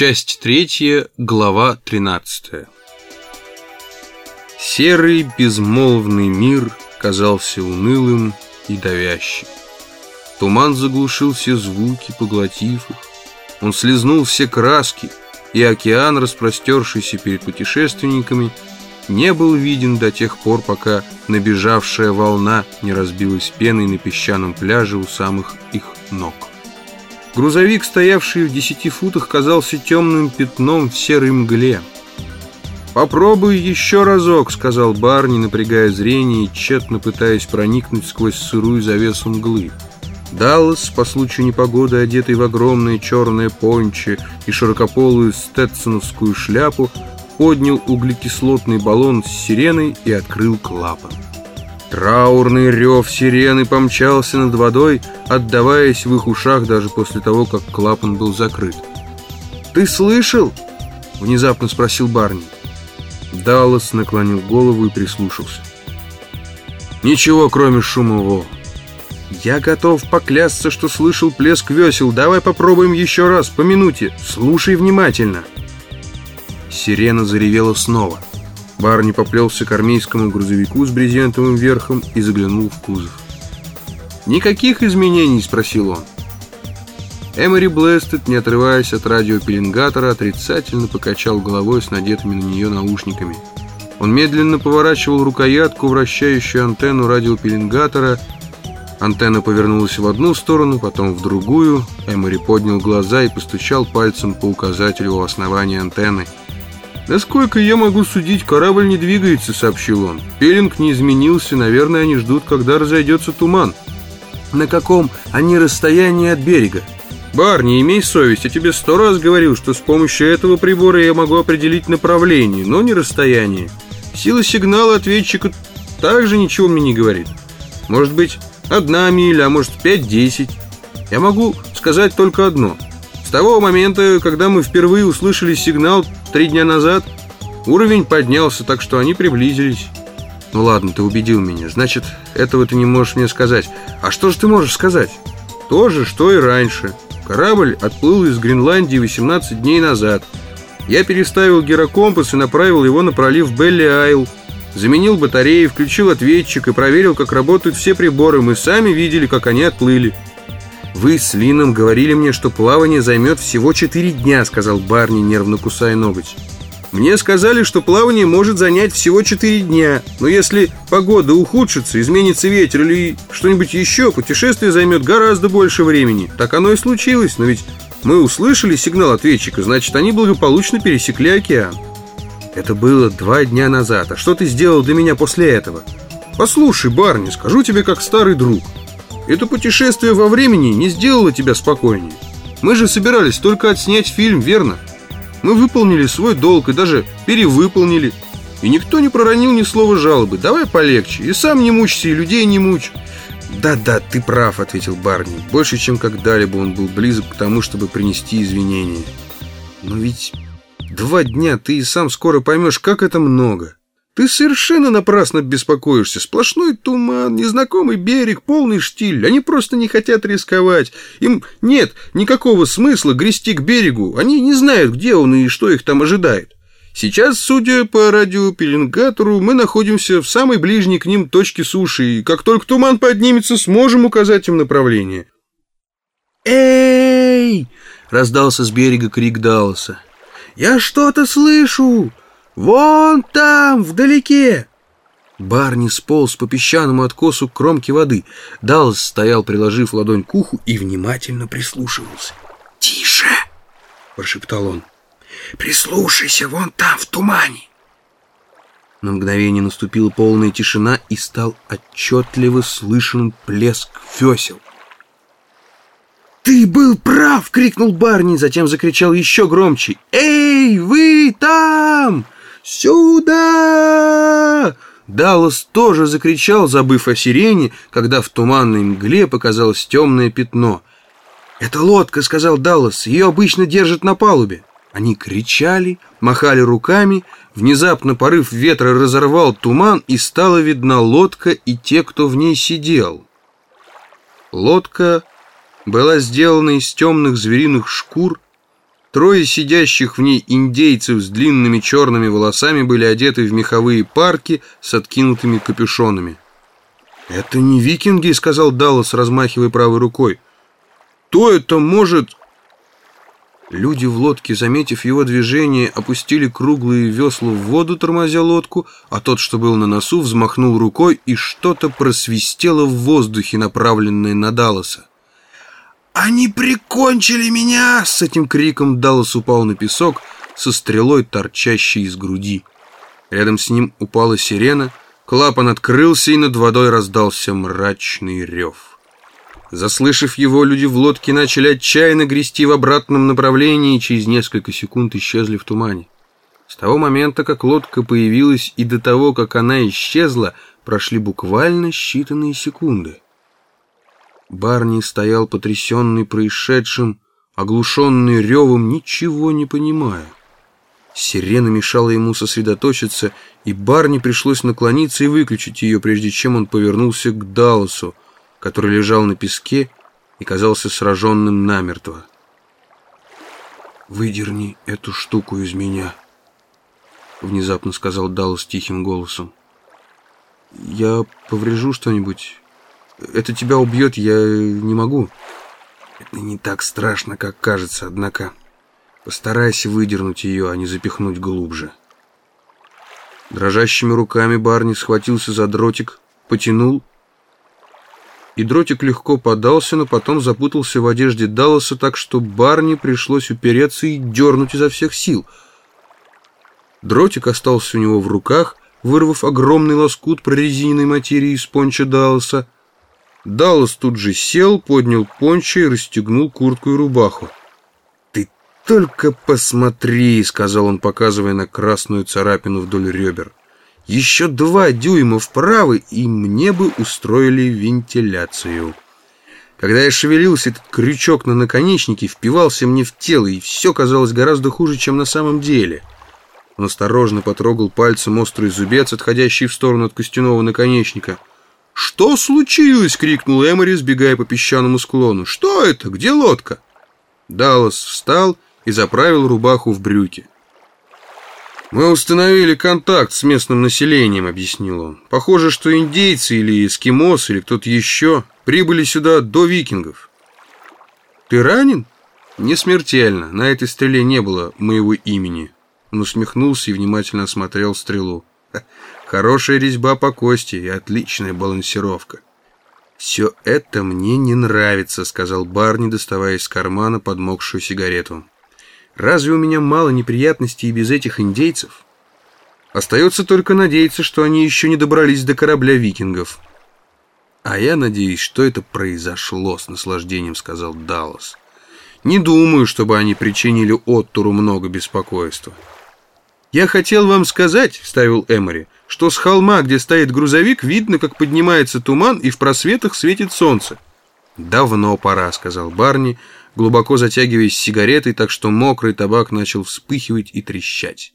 Часть третья, глава тринадцатая. Серый безмолвный мир казался унылым и давящим. Туман заглушил все звуки, поглотив их. Он слезнул все краски, и океан, распростершийся перед путешественниками, не был виден до тех пор, пока набежавшая волна не разбилась пеной на песчаном пляже у самых их ног. Грузовик, стоявший в десяти футах, казался темным пятном в серой мгле. «Попробуй еще разок», — сказал Барни, напрягая зрение и тщетно пытаясь проникнуть сквозь сырую завесу мглы. Даллас, по случаю непогоды, одетый в огромное черное понче и широкополую стетсоновскую шляпу, поднял углекислотный баллон с сиреной и открыл клапан. Траурный рев сирены помчался над водой, отдаваясь в их ушах даже после того, как клапан был закрыт. «Ты слышал?» — внезапно спросил Барни. Даллас наклонил голову и прислушался. «Ничего, кроме шума волн. Я готов поклясться, что слышал плеск весел. Давай попробуем еще раз, по минуте. Слушай внимательно». Сирена заревела снова. Барни поплелся к армейскому грузовику с брезентовым верхом и заглянул в кузов. «Никаких изменений?» – спросил он. Эмори Блэстед, не отрываясь от радиопеленгатора, отрицательно покачал головой с надетыми на нее наушниками. Он медленно поворачивал рукоятку, вращающую антенну радиопеленгатора. Антенна повернулась в одну сторону, потом в другую. Эмори поднял глаза и постучал пальцем по указателю у основания антенны. «Насколько я могу судить, корабль не двигается», — сообщил он. «Пелинг не изменился, наверное, они ждут, когда разойдется туман». «На каком они расстоянии от берега?» «Барни, имей совесть, я тебе сто раз говорил, что с помощью этого прибора я могу определить направление, но не расстояние. Сила сигнала ответчика также ничего мне не говорит. Может быть, одна миля, а может, пять-десять. Я могу сказать только одно — с того момента, когда мы впервые услышали сигнал три дня назад, уровень поднялся, так что они приблизились. Ну ладно, ты убедил меня. Значит, этого ты не можешь мне сказать. А что же ты можешь сказать? То же, что и раньше. Корабль отплыл из Гренландии 18 дней назад. Я переставил гирокомпас и направил его на пролив Белли-Айл. Заменил батареи, включил ответчик и проверил, как работают все приборы. Мы сами видели, как они отплыли. «Вы с Лином говорили мне, что плавание займет всего четыре дня», сказал Барни, нервно кусая ноготь. «Мне сказали, что плавание может занять всего четыре дня, но если погода ухудшится, изменится ветер или что-нибудь еще, путешествие займет гораздо больше времени. Так оно и случилось, но ведь мы услышали сигнал ответчика, значит, они благополучно пересекли океан». «Это было два дня назад. А что ты сделал для меня после этого?» «Послушай, Барни, скажу тебе как старый друг». Это путешествие во времени не сделало тебя спокойнее. Мы же собирались только отснять фильм, верно? Мы выполнили свой долг и даже перевыполнили. И никто не проронил ни слова жалобы. Давай полегче. И сам не мучься, и людей не мучь. «Да-да, ты прав», — ответил Барни. Больше, чем когда-либо он был близок к тому, чтобы принести извинения. «Но ведь два дня ты и сам скоро поймешь, как это много». Ты совершенно напрасно беспокоишься. Сплошной туман, незнакомый берег, полный штиль. Они просто не хотят рисковать. Им нет никакого смысла грести к берегу. Они не знают, где он и что их там ожидает. Сейчас, судя по радиопеленгатору, мы находимся в самой ближней к ним точке суши, и как только туман поднимется, сможем указать им направление. «Эй!» — раздался с берега крик Далласа. «Я что-то слышу! «Вон там, вдалеке!» Барни сполз по песчаному откосу к кромке воды. Даллас стоял, приложив ладонь к уху, и внимательно прислушивался. «Тише!» — прошептал он. «Прислушайся, вон там, в тумане!» На мгновение наступила полная тишина, и стал отчетливо слышен плеск весел. «Ты был прав!» — крикнул Барни, затем закричал еще громче. «Эй, вы там!» «Сюда!» Даллас тоже закричал, забыв о сирене, когда в туманной мгле показалось темное пятно. «Это лодка», — сказал Даллас, — «ее обычно держат на палубе». Они кричали, махали руками, внезапно порыв ветра разорвал туман, и стала видна лодка и те, кто в ней сидел. Лодка была сделана из темных звериных шкур, Трое сидящих в ней индейцев с длинными черными волосами были одеты в меховые парки с откинутыми капюшонами. «Это не викинги», — сказал Даллас, размахивая правой рукой. «То это может...» Люди в лодке, заметив его движение, опустили круглые весла в воду, тормозя лодку, а тот, что был на носу, взмахнул рукой, и что-то просвистело в воздухе, направленное на Далласа. «Они прикончили меня!» С этим криком Даллас упал на песок со стрелой, торчащей из груди. Рядом с ним упала сирена, клапан открылся, и над водой раздался мрачный рев. Заслышав его, люди в лодке начали отчаянно грести в обратном направлении и через несколько секунд исчезли в тумане. С того момента, как лодка появилась, и до того, как она исчезла, прошли буквально считанные секунды. Барни стоял потрясенный происшедшим, оглушенный ревом, ничего не понимая. Сирена мешала ему сосредоточиться, и Барни пришлось наклониться и выключить ее, прежде чем он повернулся к Далласу, который лежал на песке и казался сраженным намертво. «Выдерни эту штуку из меня», — внезапно сказал Даллас тихим голосом. «Я поврежу что-нибудь, это тебя убьет, я не могу. Это не так страшно, как кажется, однако. Постарайся выдернуть ее, а не запихнуть глубже. Дрожащими руками Барни схватился за дротик, потянул, и дротик легко подался, но потом запутался в одежде Далласа, так что Барни пришлось упереться и дернуть изо всех сил. Дротик остался у него в руках, вырвав огромный лоскут прорезиненной материи из понча Далласа, Даллас тут же сел, поднял пончо и расстегнул куртку и рубаху. «Ты только посмотри», — сказал он, показывая на красную царапину вдоль ребер. «Еще два дюйма вправо, и мне бы устроили вентиляцию». Когда я шевелился, этот крючок на наконечнике впивался мне в тело, и все казалось гораздо хуже, чем на самом деле. Он осторожно потрогал пальцем острый зубец, отходящий в сторону от костяного наконечника — «Что случилось?» — крикнул Эмори, сбегая по песчаному склону. «Что это? Где лодка?» Даллас встал и заправил рубаху в брюки. «Мы установили контакт с местным населением», — объяснил он. «Похоже, что индейцы или эскимосы или кто-то еще прибыли сюда до викингов». «Ты ранен?» «Не смертельно. На этой стреле не было моего имени». Он усмехнулся и внимательно осмотрел стрелу. Хорошая резьба по кости и отличная балансировка. «Все это мне не нравится», — сказал Барни, доставая из кармана подмокшую сигарету. «Разве у меня мало неприятностей и без этих индейцев? Остается только надеяться, что они еще не добрались до корабля викингов». «А я надеюсь, что это произошло», — с наслаждением сказал Даллас. «Не думаю, чтобы они причинили Оттуру много беспокойства». «Я хотел вам сказать», — вставил Эмори, «что с холма, где стоит грузовик, видно, как поднимается туман и в просветах светит солнце». «Давно пора», — сказал Барни, глубоко затягиваясь сигаретой, так что мокрый табак начал вспыхивать и трещать.